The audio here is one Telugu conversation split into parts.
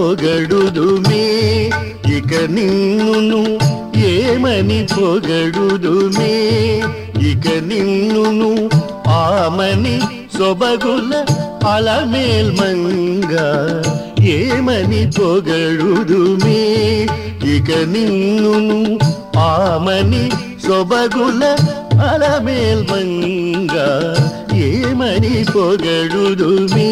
పొగడుదుమే. ఇక నిన్ను ఏమని పొగడుదుమే? ఇక నిన్ను ఆమని సొబగుల అలమేల్మంగ ఏమని పొగడుదుమే? ఇక నిన్ను ఆమని సొబగుల అలమేల్మంగ ఏమని పొగడుదుమే?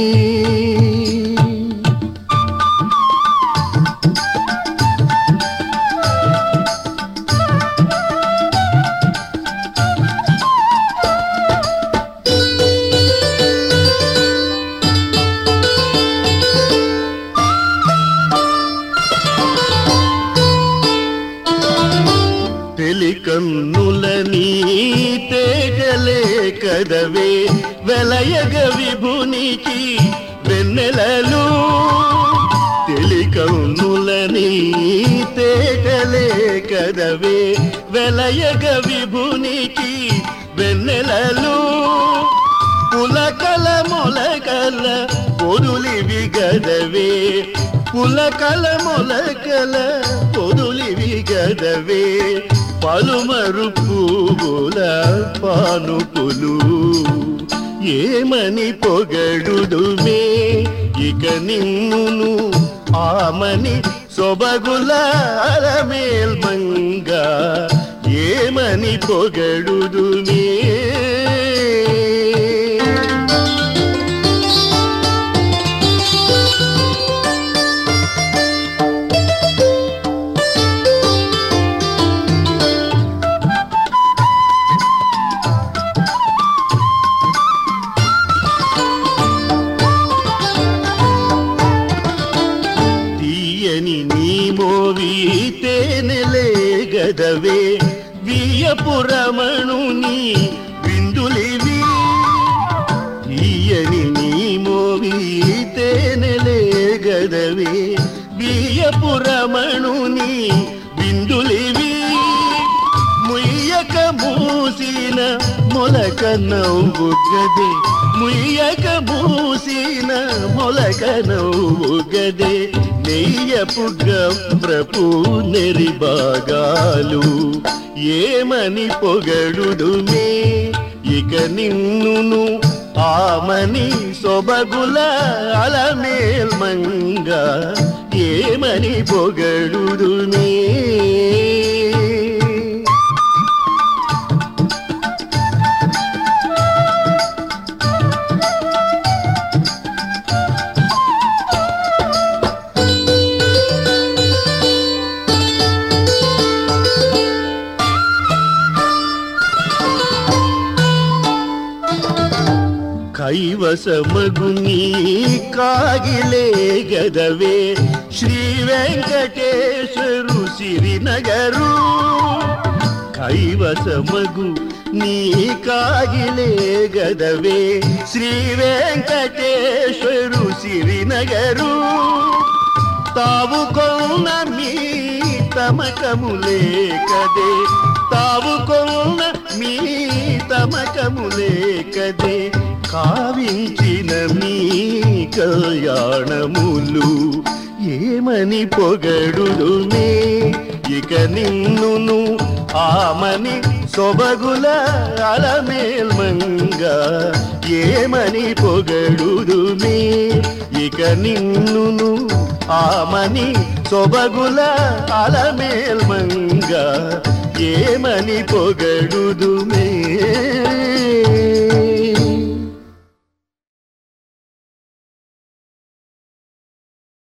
కన్నుల నీ తేజలే కదవే వెలయగ విభునికి వెన్నెలలు తెలికన్నుల నీ తేజలే కదవే వెలయగ విభునికి వెన్నెలలు పులకల మొలకల పొదులివి విగదవే. పులకల మొలకల పొదులివి విగదవే. పలుమరు పువ్వుల పానుపులు ఏమని పొగడుదుమే? ఇక నిన్నును ఆమని సొబగుల అరమేల్మంగా ఏమని పొగడుదుమే? గదవే వియపురమణుని విందులివి. ఈయని నీ మోవితేనలే గదవే వియపురమణుని విందులివి మూసిన మొలక నవ్వు గదే. ముయ్యక మూసిన మొలక నవ్వు గదే. నెయ్యపు గప్రపు నెరిబాగాలు ఏమని పొగడుదుమే? ఇక నిన్నును ఆమని సొబగుల అలమేల్మంగా ఏమని పొగడుదునే కైవసమగుని కాగిలే గదవే. శ్రీ వెంకటేశ్వరు సిరినగరు. కైవసమగు నీ కాగిలే గదవే. శ్రీ వెంకటేశ్వరు సిరినగరు. తావు కొన్న మీ తమకములే కదే తావు కొన్న మీ తమకములే కదే కావించిన మీ కళ్యాణములు ఏమని పొగడుదునే? ఇక నిన్నును ఆమని సొబగుల అలమేల్మంగ ఏమని పొగడుదునే? ఇక నిన్నును ఆమని సొబగుల అలమేల్మంగ ఏమని పొగడుదుమే